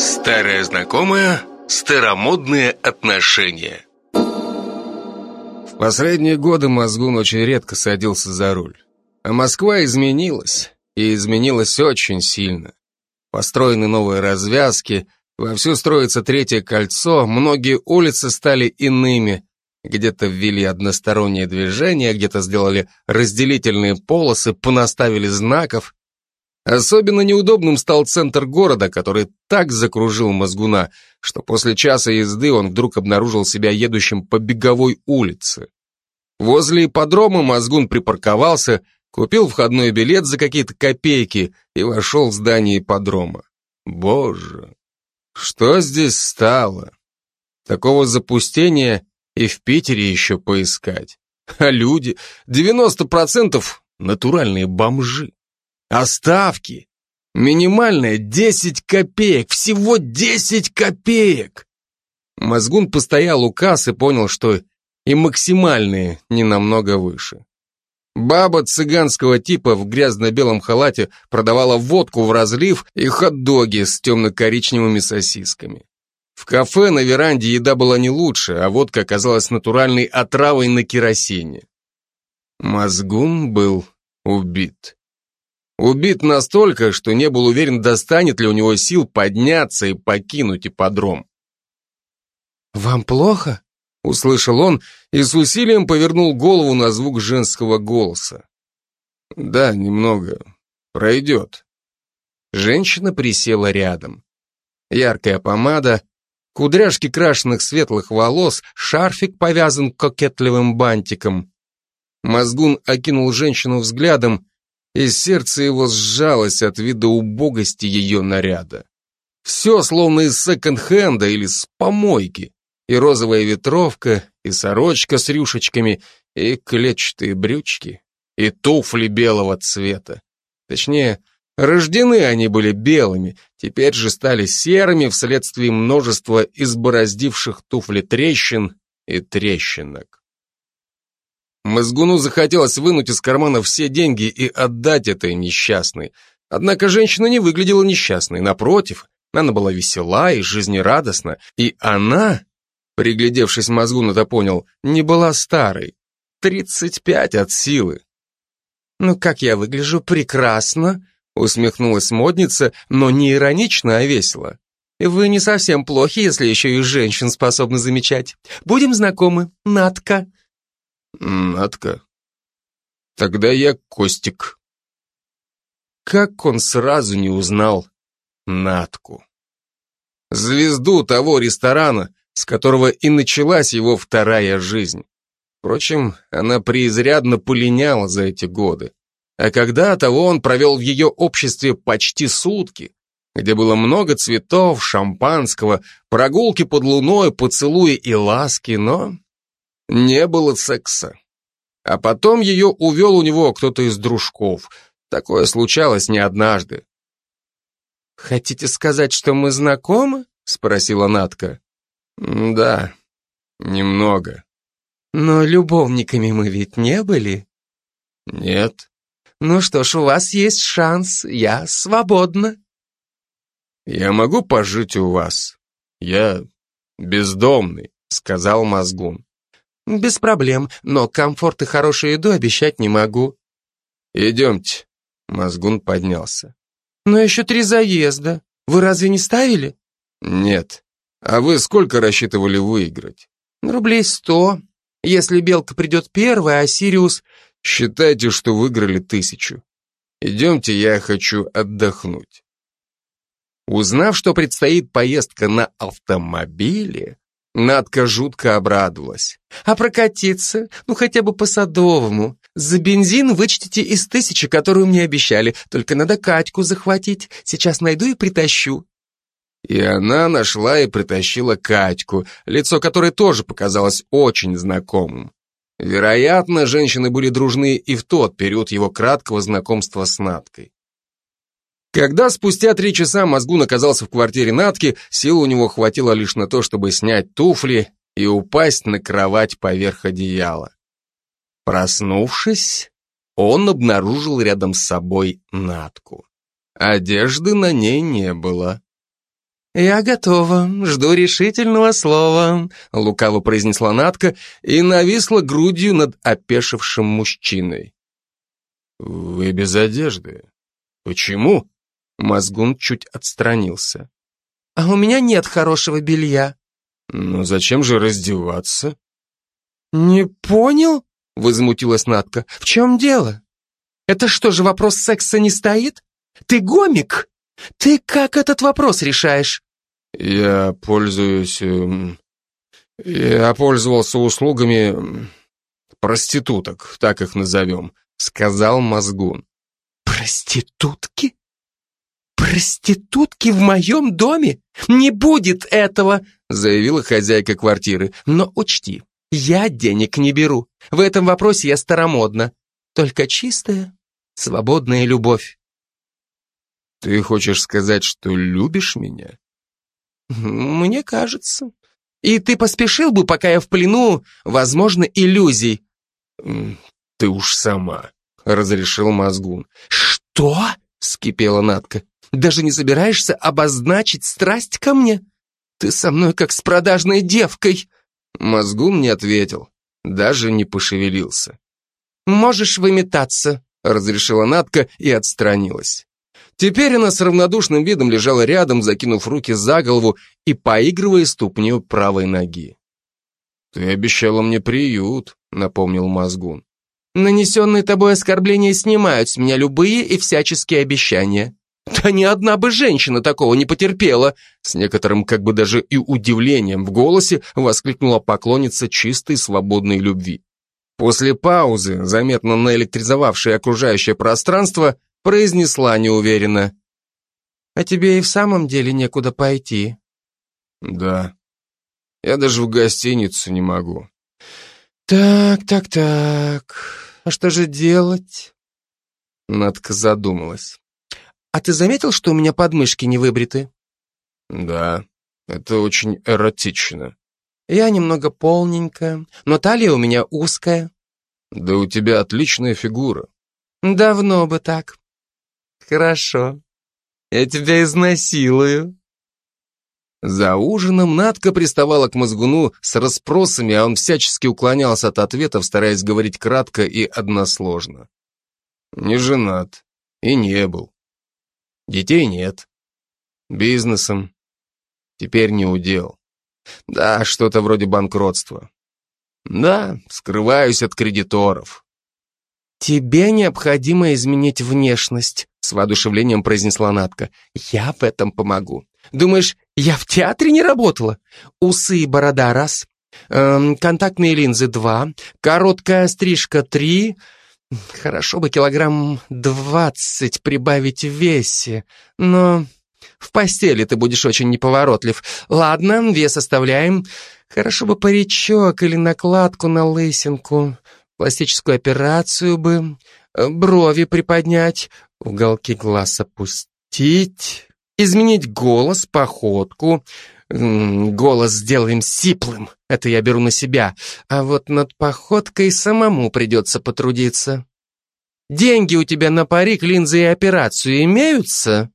Старая знакомая, старомодные отношения. В последние годы Мозгун очень редко садился за руль. А Москва изменилась, и изменилась очень сильно. Построены новые развязки, вовсю строится третье кольцо, многие улицы стали иными, где-то ввели одностороннее движение, где-то сделали разделительные полосы, понаставили знаков. Особенно неудобным стал центр города, который так закружил мозгуна, что после часа езды он вдруг обнаружил себя едущим по беговой улице. Возле ипподрома мозгун припарковался, купил входной билет за какие-то копейки и вошел в здание ипподрома. Боже, что здесь стало? Такого запустения и в Питере еще поискать. А люди, 90% натуральные бомжи. А ставки? Минимальная 10 копеек, всего 10 копеек. Мозгун постоял у кассы и понял, что и максимальные не намного выше. Баба цыганского типа в грязно-белом халате продавала водку в разлив и хот-доги с темно-коричневыми сосисками. В кафе на веранде еда была не лучше, а водка оказалась натуральной отравой на керосине. Мозгун был убит. Убит настолько, что не был уверен, достанет ли у него сил подняться и покинуть ипподром. «Вам плохо?» — услышал он и с усилием повернул голову на звук женского голоса. «Да, немного. Пройдет». Женщина присела рядом. Яркая помада, Кудряшки крашеных светлых волос, шарфик повязан кокетливым бантиком. Мозгун окинул женщину взглядом, и сердце его сжалось от вида убогости ее наряда. Все словно из секонд-хенда или с помойки. И розовая ветровка, и сорочка с рюшечками, и клетчатые брючки, и туфли белого цвета. Точнее, Рождены они были белыми, теперь же стали серыми вследствие множества избороздивших туфли трещин и трещинок. Мозгуну захотелось вынуть из кармана все деньги и отдать этой несчастной. Однако женщина не выглядела несчастной, напротив, она была весела и жизнерадостна, и она, приглядевшись Мозгун-то понял, не была старой. Тридцать пять от силы. «Ну как я выгляжу прекрасно!» Усмехнулась модница, но не иронично, а весело. Вы не совсем плохи, если еще и женщин способны замечать. Будем знакомы, Натка. Натка? Тогда я Костик. Как он сразу не узнал Натку. Звезду того ресторана, с которого и началась его вторая жизнь. Впрочем, она преизрядно полиняла за эти годы. А когда-то он провел в ее обществе почти сутки, где было много цветов, шампанского, прогулки под луной, поцелуи и ласки, но не было секса. А потом ее увел у него кто-то из дружков. Такое случалось не однажды. «Хотите сказать, что мы знакомы?» — спросила Натка. «Да, немного». «Но любовниками мы ведь не были?» «Нет». Ну что ж, у вас есть шанс, я свободна. Я могу пожить у вас. Я бездомный, сказал Мозгун. Без проблем, но комфорт и хорошую еду обещать не могу. Идемте. Мозгун поднялся. Но еще три заезда. Вы разве не ставили? Нет. А вы сколько рассчитывали выиграть? Рублей сто. Если Белка придет первая, а Сириус Считайте, что выиграли тысячу. Идемте, я хочу отдохнуть. Узнав, что предстоит поездка на автомобиле, Надка жутко обрадовалась. А прокатиться? Ну, хотя бы по Садовому. За бензин вычтите из тысячи, которую мне обещали. Только надо Катьку захватить. Сейчас найду и притащу. И она нашла и притащила Катьку, лицо которой тоже показалось очень знакомым. Вероятно, женщины были дружны и в тот период его краткого знакомства с Наткой. Когда спустя три часа Мозгун оказался в квартире Натки, сил у него хватило лишь на то, чтобы снять туфли и упасть на кровать поверх одеяла. Проснувшись, он обнаружил рядом с собой Натку. Одежды на ней не было. «Я готова, жду решительного слова», — лукаво произнесла Натка и нависла грудью над опешившим мужчиной. «Вы без одежды. Почему?» Мозгун чуть отстранился. «А у меня нет хорошего белья». «Ну зачем же раздеваться?» «Не понял?» — возмутилась Натка. «В чем дело? Это что же, вопрос секса не стоит? Ты гомик?» Ты как этот вопрос решаешь? Я пользуюсь... Эм, я пользовался услугами проституток, так их назовем, сказал Мозгун. Проститутки? Проститутки в моем доме? Не будет этого, заявила хозяйка квартиры. Но учти, я денег не беру. В этом вопросе я старомодна. Только чистая, свободная любовь. Ты хочешь сказать, что любишь меня? Мне кажется. И ты поспешил бы, пока я в плену, возможно, иллюзий. Ты уж сама, разрешил Мозгун. Что? Скипела Натка. Даже не собираешься обозначить страсть ко мне? Ты со мной как с продажной девкой. Мозгун не ответил, даже не пошевелился. Можешь выметаться, разрешила Натка и отстранилась. Теперь она с равнодушным видом лежала рядом, закинув руки за голову и поигрывая ступней правой ноги. «Ты обещала мне приют», — напомнил Мозгун. «Нанесенные тобой оскорбления снимают с меня любые и всяческие обещания. Да ни одна бы женщина такого не потерпела!» С некоторым как бы даже и удивлением в голосе воскликнула поклонница чистой свободной любви. После паузы, заметно наэлектризовавшей окружающее пространство, произнесла неуверенно. «А тебе и в самом деле некуда пойти?» «Да. Я даже в гостиницу не могу». «Так, так, так. А что же делать?» Надка задумалась. «А ты заметил, что у меня подмышки не выбриты?» «Да, это очень эротично». «Я немного полненькая, но талия у меня узкая». «Да у тебя отличная фигура». «Давно бы так. Хорошо. Я тебя изнасилую. За ужином Надка приставала к мозгуну с расспросами, а он всячески уклонялся от ответов, стараясь говорить кратко и односложно. Не женат. И не был. Детей нет. Бизнесом. Теперь не удел. Да, что-то вроде банкротства. Да, скрываюсь от кредиторов. «Тебе необходимо изменить внешность», — с воодушевлением произнесла Натка. «Я в этом помогу. Думаешь, я в театре не работала? Усы и борода — раз, эм, контактные линзы — два, короткая стрижка — три. Хорошо бы килограмм двадцать прибавить в весе, но в постели ты будешь очень неповоротлив. Ладно, вес оставляем. Хорошо бы паричок или накладку на лысинку» пластическую операцию бы, э, брови приподнять, уголки глаз опустить, изменить голос, походку. Голос сделаем сиплым, это я беру на себя, а вот над походкой самому придется потрудиться. Деньги у тебя на парик, линзы и операцию имеются?